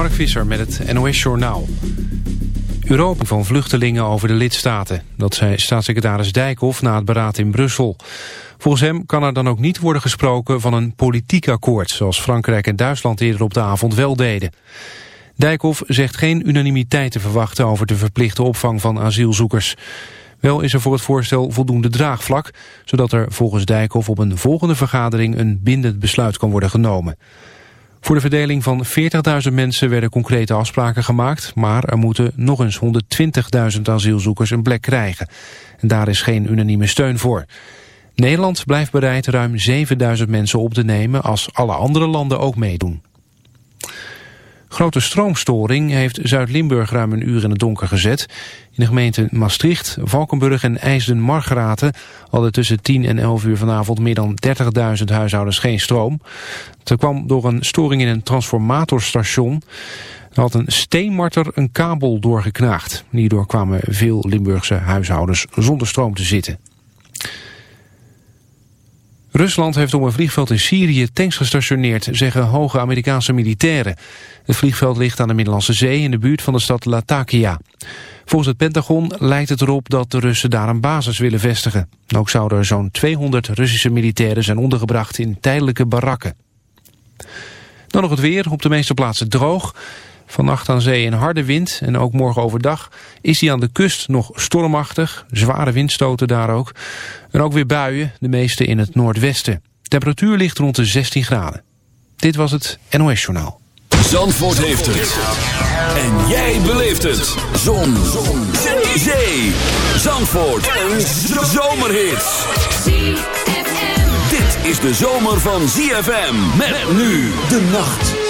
Mark Visser met het NOS Journaal. Europa van vluchtelingen over de lidstaten. Dat zei staatssecretaris Dijkhoff na het beraad in Brussel. Volgens hem kan er dan ook niet worden gesproken van een politiek akkoord... zoals Frankrijk en Duitsland eerder op de avond wel deden. Dijkhoff zegt geen unanimiteit te verwachten... over de verplichte opvang van asielzoekers. Wel is er voor het voorstel voldoende draagvlak... zodat er volgens Dijkhoff op een volgende vergadering... een bindend besluit kan worden genomen. Voor de verdeling van 40.000 mensen werden concrete afspraken gemaakt... maar er moeten nog eens 120.000 asielzoekers een plek krijgen. En daar is geen unanieme steun voor. Nederland blijft bereid ruim 7.000 mensen op te nemen... als alle andere landen ook meedoen. Grote stroomstoring heeft Zuid-Limburg ruim een uur in het donker gezet. In de gemeenten Maastricht, Valkenburg en IJsden-Margraten... hadden tussen 10 en 11 uur vanavond meer dan 30.000 huishoudens geen stroom. Dat kwam door een storing in een transformatorstation. Er had een steenmarter een kabel doorgeknaagd. Hierdoor kwamen veel Limburgse huishoudens zonder stroom te zitten. Rusland heeft op een vliegveld in Syrië tanks gestationeerd, zeggen hoge Amerikaanse militairen. Het vliegveld ligt aan de Middellandse Zee in de buurt van de stad Latakia. Volgens het Pentagon lijkt het erop dat de Russen daar een basis willen vestigen. Ook zouden er zo'n 200 Russische militairen zijn ondergebracht in tijdelijke barakken. Dan nog het weer, op de meeste plaatsen droog. Vannacht aan zee een harde wind en ook morgen overdag is hij aan de kust nog stormachtig. Zware windstoten daar ook. En ook weer buien, de meeste in het noordwesten. Temperatuur ligt rond de 16 graden. Dit was het NOS Journaal. Zandvoort heeft het. En jij beleeft het. Zon. Zon. Zee. Zandvoort. Een zomerhit. Dit is de zomer van ZFM. Met nu de nacht.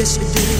yes you did.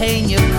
pain you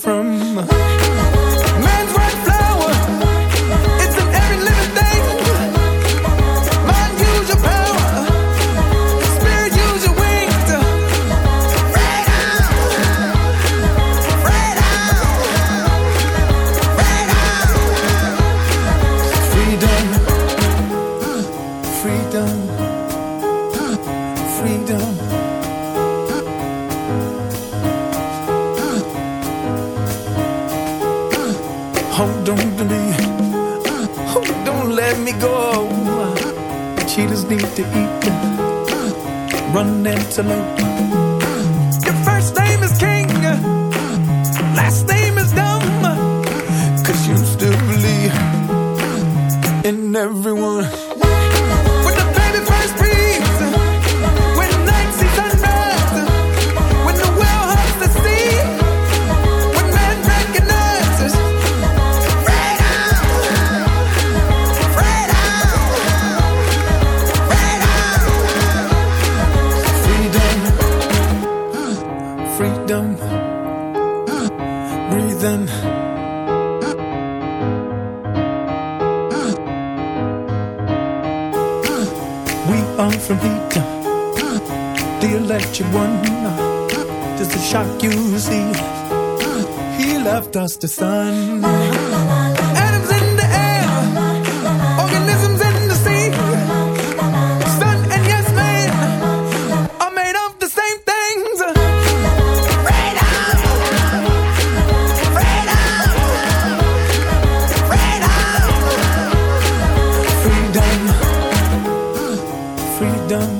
from. freedom, uh, freedom.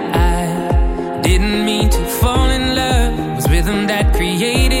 that created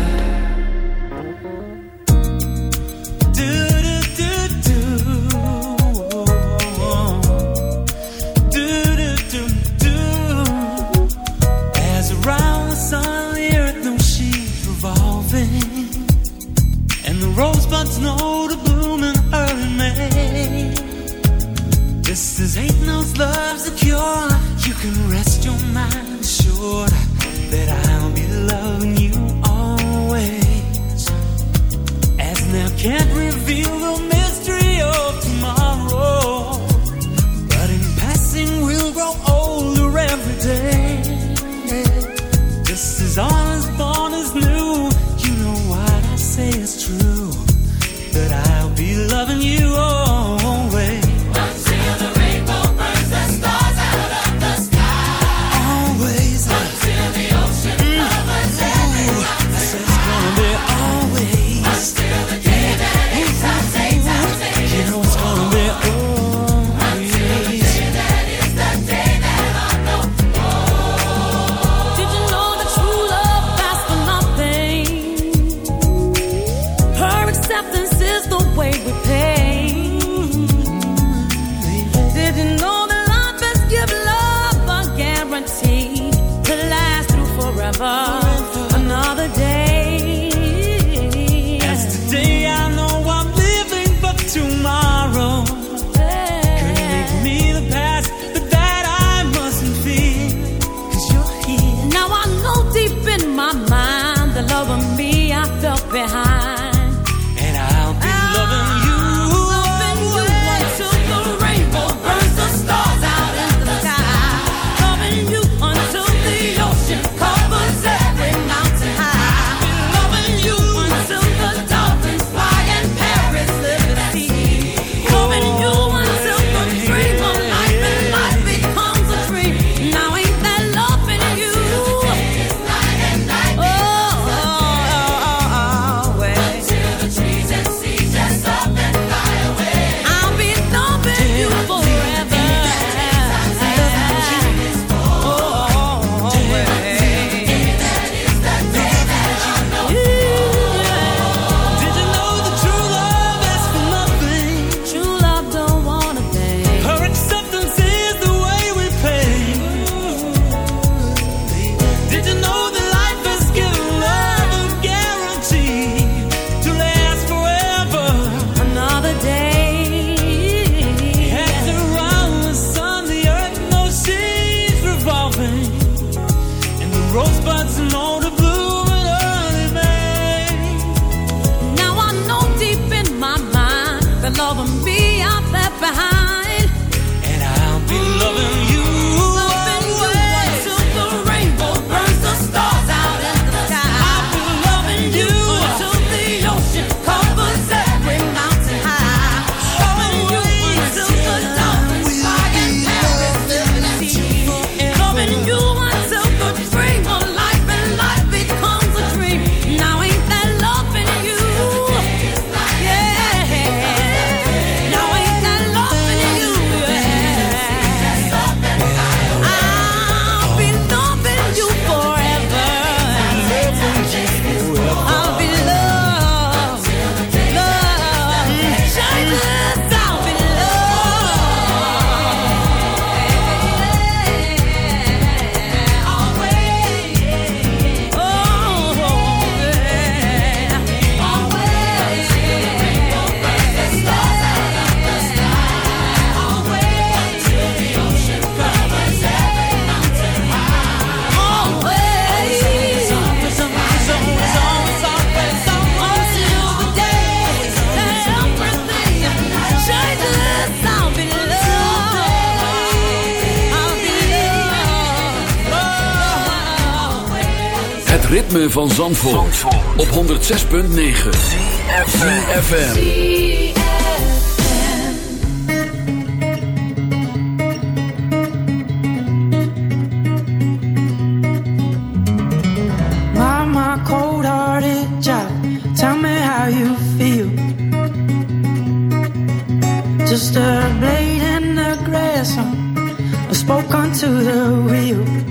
van Zandvoort, Zandvoort. op 106.9 CFFM Mama cold hearted child Tell me how you feel. Just a blade in the grass I spoke onto the wheel.